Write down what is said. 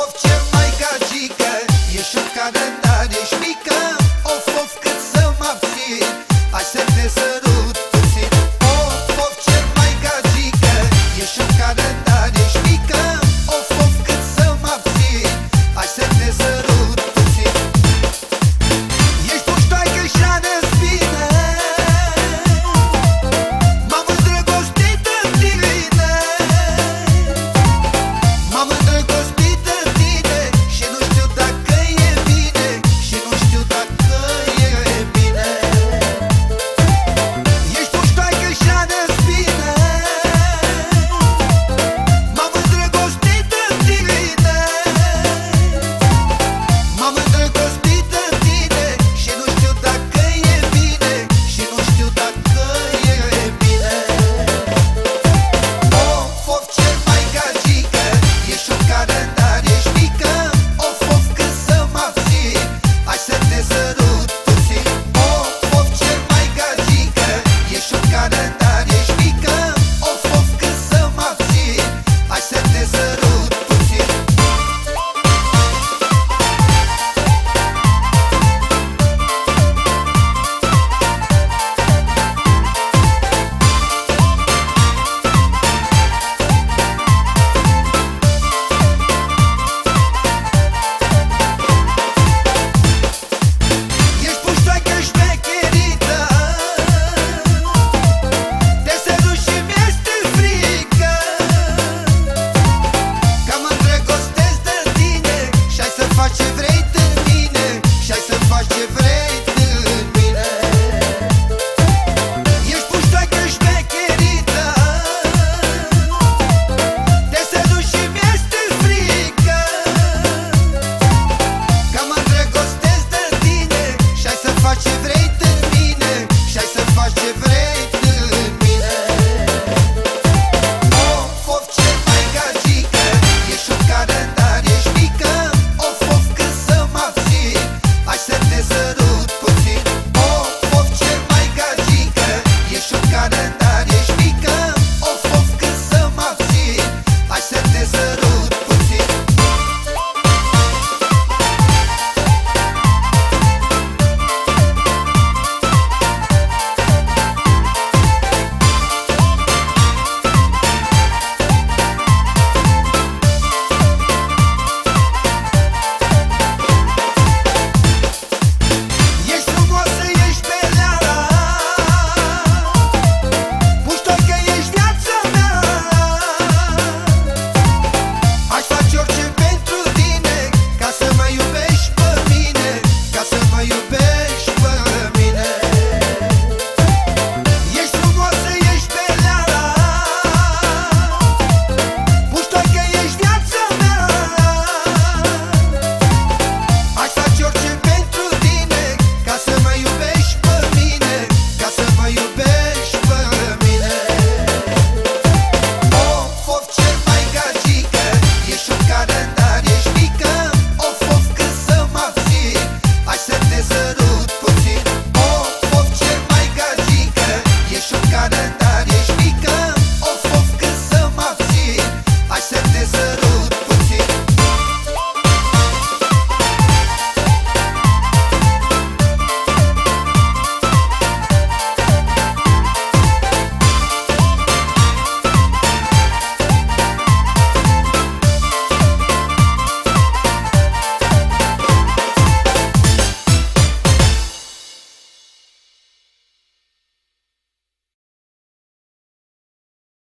of, ce mai gagică. Ești în calendar, ești șmică Of, of, cât să mă abțin. Hai să ne sărăm